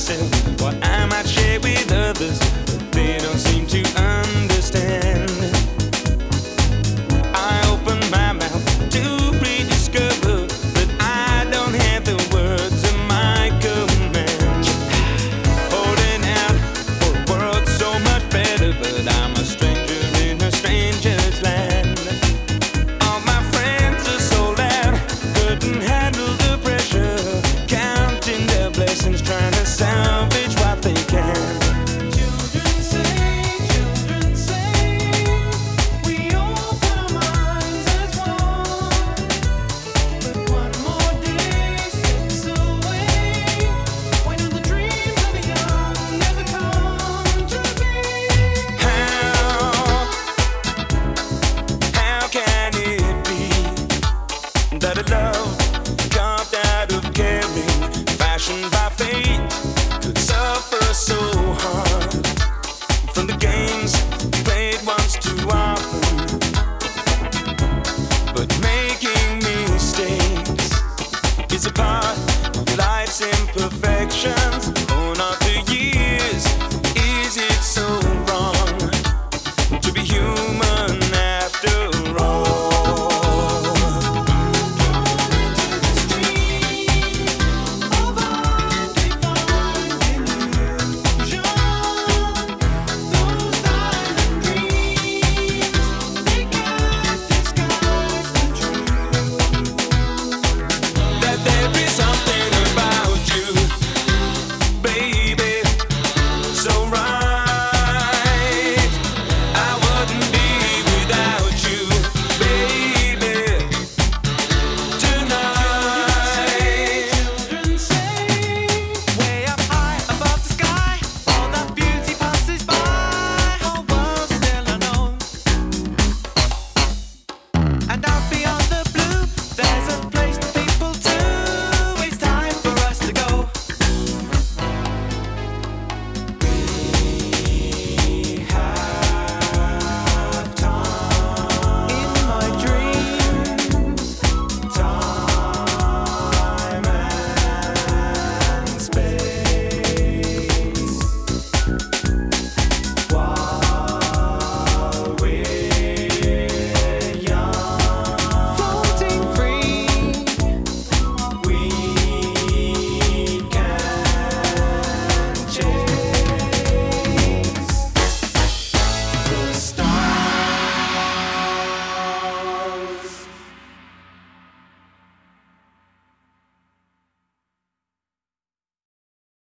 myself, what I might share with others. is upon